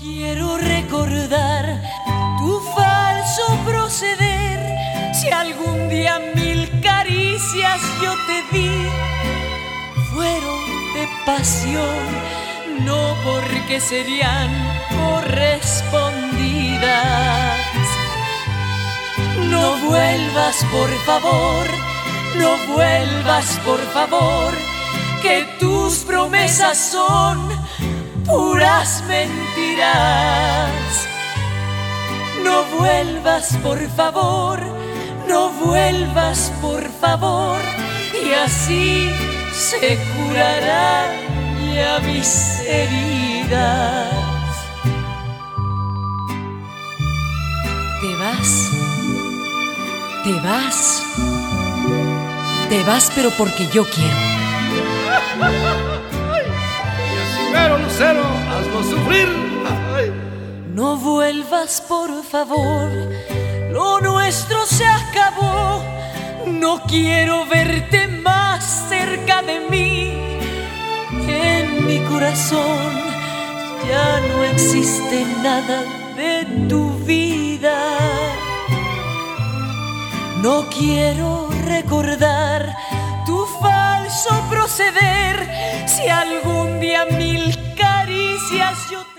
quiero recordar tu falso proceder. Si algún día mil caricias yo te di, fueron de pasión, no porque serían correspondidas. No vuelvas, por favor, no vuelvas, por favor, que tus promesas son puras mentiras. No vuelvas, por favor, no vuelvas, por favor, y así se curarán ya mis heridas. Te vas, te vas, te vas, pero porque yo quiero. No vuelvas, por favor, lo nuestro se acabó. No quiero verte más cerca de mí. En mi corazón ya no existe nada de tu vida. No quiero recordar tu falso proceder. Si algún día しよ